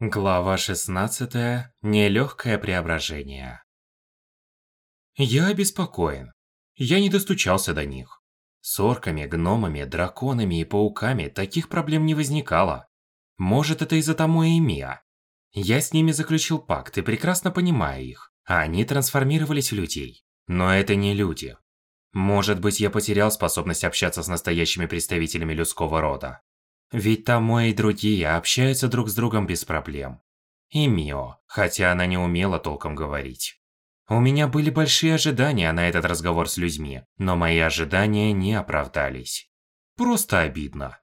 Глава 16. Нелегкое преображение. Я обеспокоен. Я не достучался до них. С орками, гномами, драконами и пауками таких проблем не возникало. Может, это из-за Томоя и Мия. Я с ними заключил пакт и прекрасно понимаю их. Они трансформировались в людей. Но это не люди. Может быть, я потерял способность общаться с настоящими представителями людского рода. Ведь Тамо и другие общаются друг с другом без проблем. И Мио, хотя она не умела толком говорить. У меня были большие ожидания на этот разговор с людьми, но мои ожидания не оправдались. Просто обидно.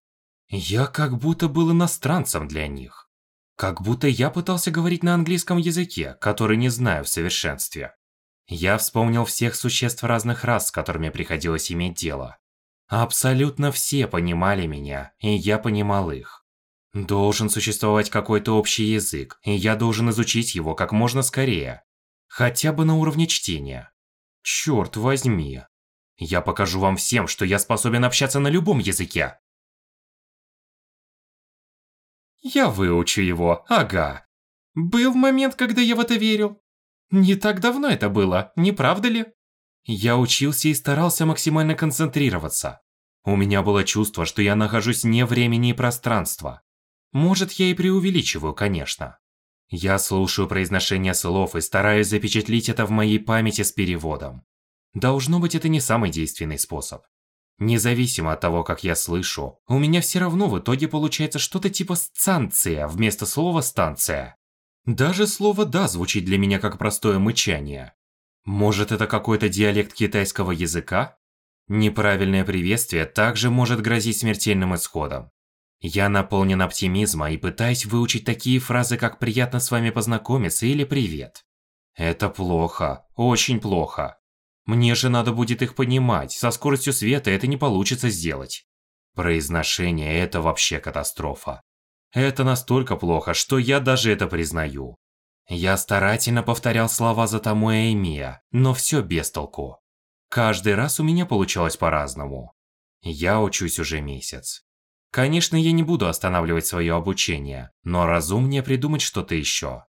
Я как будто был иностранцем для них. Как будто я пытался говорить на английском языке, который не знаю в совершенстве. Я вспомнил всех существ разных рас, с которыми приходилось иметь дело. Абсолютно все понимали меня, и я понимал их. Должен существовать какой-то общий язык, и я должен изучить его как можно скорее. Хотя бы на уровне чтения. Черт возьми. Я покажу вам всем, что я способен общаться на любом языке. Я выучу его, ага. Был момент, когда я в это верил. Не так давно это было, не правда ли? Я учился и старался максимально концентрироваться. У меня было чувство, что я нахожусь вне времени и пространства. Может, я и преувеличиваю, конечно. Я слушаю произношение слов и стараюсь запечатлить это в моей памяти с переводом. Должно быть, это не самый действенный способ. Независимо от того, как я слышу, у меня все равно в итоге получается что-то типа «станция» вместо слова «станция». Даже слово «да» звучит для меня как простое мычание. Может, это какой-то диалект китайского языка? Неправильное приветствие также может грозить смертельным исходом. Я наполнен оптимизма и пытаюсь выучить такие фразы, как «приятно с вами познакомиться» или «привет». Это плохо, очень плохо. Мне же надо будет их понимать, со скоростью света это не получится сделать. Произношение – это вообще катастрофа. Это настолько плохо, что я даже это признаю. Я старательно повторял слова за Томоя и Мия, но все без толку. Каждый раз у меня получалось по-разному. Я учусь уже месяц. Конечно, я не буду останавливать свое обучение, но разумнее придумать что-то еще.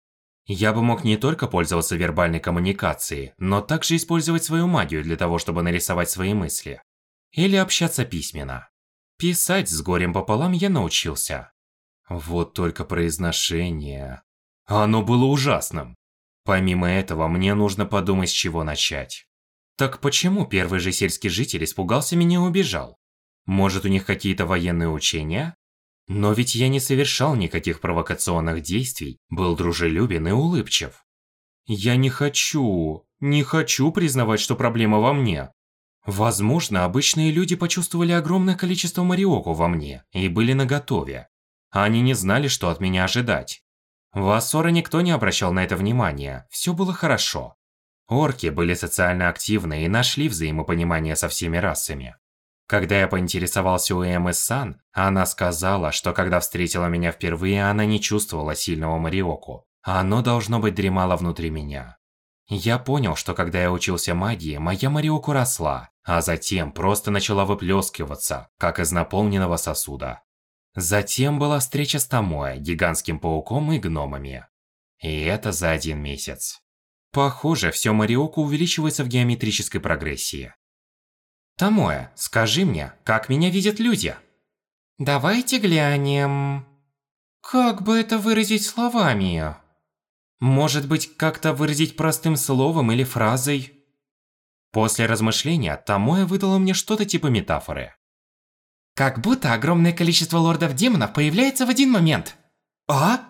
Я бы мог не только пользоваться вербальной коммуникацией, но также использовать свою магию для того, чтобы нарисовать свои мысли. Или общаться письменно. Писать с горем пополам я научился. Вот только произношение... Оно было ужасным. Помимо этого, мне нужно подумать, с чего начать. Так почему первый же сельский житель испугался меня и убежал? Может, у них какие-то военные учения? Но ведь я не совершал никаких провокационных действий, был дружелюбен и улыбчив. Я не хочу, не хочу признавать, что проблема во мне. Возможно, обычные люди почувствовали огромное количество мариоку во мне и были наготове. Они не знали, что от меня ожидать. В Ассоре никто не обращал на это внимания, все было хорошо. Орки были социально активны и нашли взаимопонимание со всеми расами. Когда я поинтересовался у Эммы Сан, она сказала, что когда встретила меня впервые, она не чувствовала сильного Мариоку. Оно, должно быть, дремало внутри меня. Я понял, что когда я учился магии, моя Мариоку росла, а затем просто начала выплескиваться, как из наполненного сосуда. Затем была встреча с Томоэ, гигантским пауком и гномами. И это за один месяц. Похоже, все Мариоку увеличивается в геометрической прогрессии. Томоэ, скажи мне, как меня видят люди? Давайте глянем. Как бы это выразить словами? Может быть, как-то выразить простым словом или фразой? После размышления Томоэ выдала мне что-то типа метафоры. Как будто огромное количество лордов-демонов появляется в один момент. А?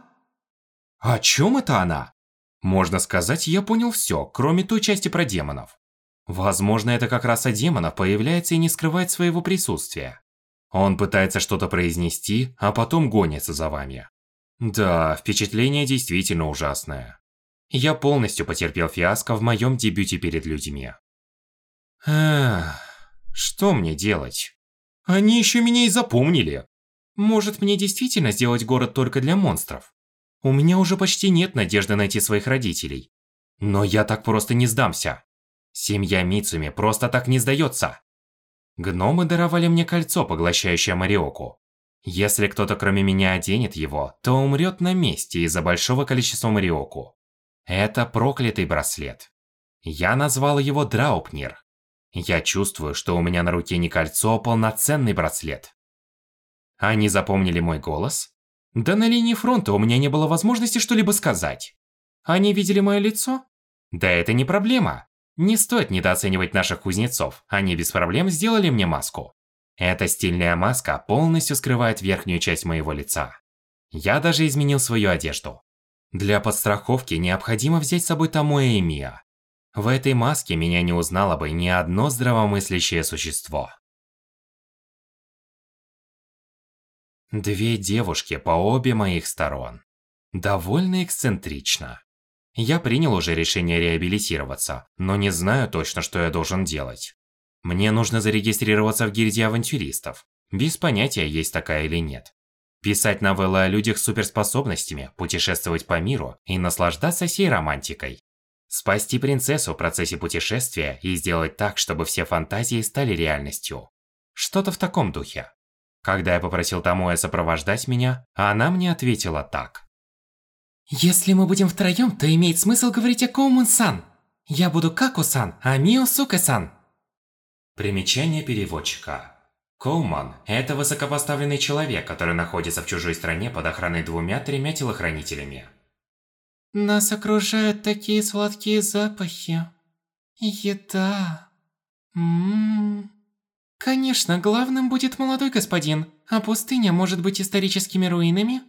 О чем это она? Можно сказать, я понял все, кроме той части про демонов. Возможно, это как раз о демонов появляется и не скрывает своего присутствия. Он пытается что-то произнести, а потом гонится за вами. Да, впечатление действительно ужасное. Я полностью потерпел фиаско в моем дебюте перед людьми. Эх, что мне делать? Они еще меня и запомнили. Может, мне действительно сделать город только для монстров? У меня уже почти нет надежды найти своих родителей. Но я так просто не сдамся. Семья Мицуми просто так не сдается. Гномы даровали мне кольцо, поглощающее Мариоку. Если кто-то кроме меня оденет его, то умрет на месте из-за большого количества Мариоку. Это проклятый браслет. Я назвал его Драупнир. Я чувствую, что у меня на руке не кольцо, а полноценный браслет. Они запомнили мой голос? Да на линии фронта у меня не было возможности что-либо сказать. Они видели мое лицо? Да это не проблема. Не стоит недооценивать наших кузнецов, они без проблем сделали мне маску. Эта стильная маска полностью скрывает верхнюю часть моего лица. Я даже изменил свою одежду. Для подстраховки необходимо взять с собой Томоэ и Мия. В этой маске меня не узнало бы ни одно здравомыслящее существо. Две девушки по обе моих сторон. Довольно эксцентрично. Я принял уже решение реабилитироваться, но не знаю точно, что я должен делать. Мне нужно зарегистрироваться в гильдии авантюристов. Без понятия, есть такая или нет. Писать новеллы о людях с суперспособностями, путешествовать по миру и наслаждаться сей романтикой. Спасти принцессу в процессе путешествия и сделать так, чтобы все фантазии стали реальностью. Что-то в таком духе. Когда я попросил Томоя сопровождать меня, она мне ответила так. «Если мы будем втроем, то имеет смысл говорить о Коумун-сан. Я буду Каку-сан, а Мио Сука-сан». Примечание переводчика. Коуман – это высокопоставленный человек, который находится в чужой стране под охраной двумя-тремя телохранителями. Нас окружают такие сладкие запахи. Еда. Ммм. Конечно, главным будет молодой господин, а пустыня может быть историческими руинами?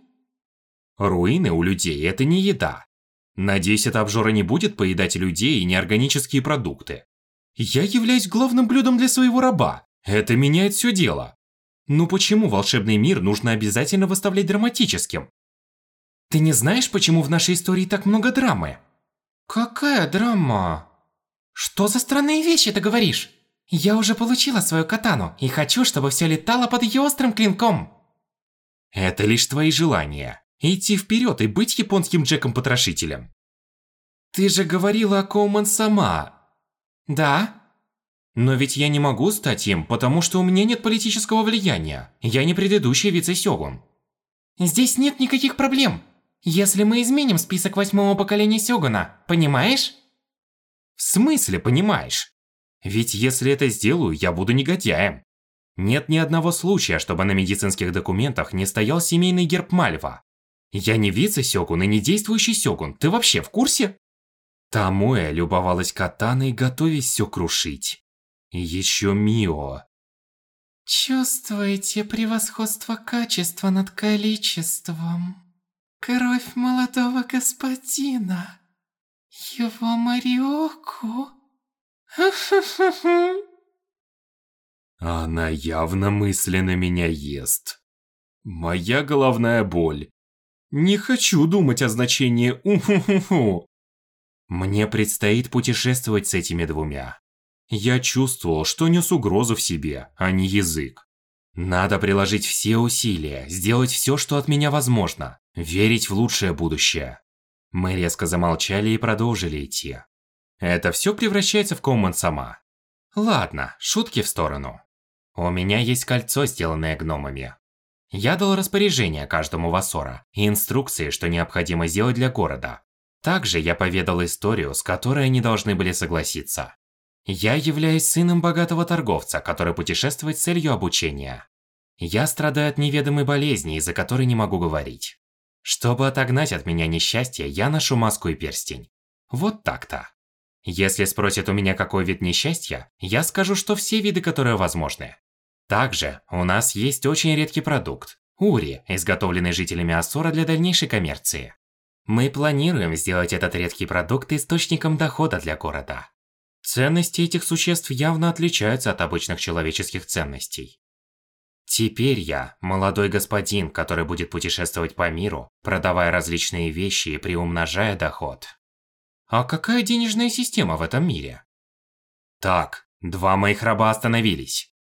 Руины у людей – это не еда. Надеюсь, эта обжора не будет поедать людей и неорганические продукты. Я являюсь главным блюдом для своего раба. Это меняет все дело. Ну почему волшебный мир нужно обязательно выставлять драматическим? Ты не знаешь, почему в нашей истории так много драмы? Какая драма? Что за странные вещи ты говоришь? Я уже получила свою катану и хочу, чтобы все летало под ее острым клинком. Это лишь твои желания. Идти вперед и быть японским Джеком-потрошителем. Ты же говорила о Коуман сама. Да? Но ведь я не могу стать им, потому что у меня нет политического влияния. Я не предыдущий вице-сёгун. Здесь нет никаких проблем. Если мы изменим список восьмого поколения Сёгуна, понимаешь? В смысле понимаешь? Ведь если это сделаю, я буду негодяем. Нет ни одного случая, чтобы на медицинских документах не стоял семейный герб Мальва. Я не вице-сёгун и не действующий сёгун, ты вообще в курсе? Тамуэ любовалась катаной, готовясь все крушить. И еще Мио. Чувствуете превосходство качества над количеством? Кровь молодого господина. Его Мариоку. Она явно мысленно меня ест. Моя головная боль. Не хочу думать о значении уху-ху-ху. Мне предстоит путешествовать с этими двумя. Я чувствовал, что нес угрозу в себе, а не язык. Надо приложить все усилия, сделать все, что от меня возможно, верить в лучшее будущее. Мы резко замолчали и продолжили идти. Это все превращается в Коуман сама. Ладно, шутки в сторону. У меня есть кольцо, сделанное гномами. Я дал распоряжение каждому Вассора и инструкции, что необходимо сделать для города. Также я поведал историю, с которой они должны были согласиться. Я являюсь сыном богатого торговца, который путешествует с целью обучения. Я страдаю от неведомой болезни, из-за которой не могу говорить. Чтобы отогнать от меня несчастье, я ношу маску и перстень. Вот так-то. Если спросят у меня, какой вид несчастья, я скажу, что все виды, которые возможны. Также у нас есть очень редкий продукт – ури, изготовленный жителями Ассора для дальнейшей коммерции. Мы планируем сделать этот редкий продукт источником дохода для города. Ценности этих существ явно отличаются от обычных человеческих ценностей. Теперь я – молодой господин, который будет путешествовать по миру, продавая различные вещи и приумножая доход. А какая денежная система в этом мире? Так, два моих раба остановились.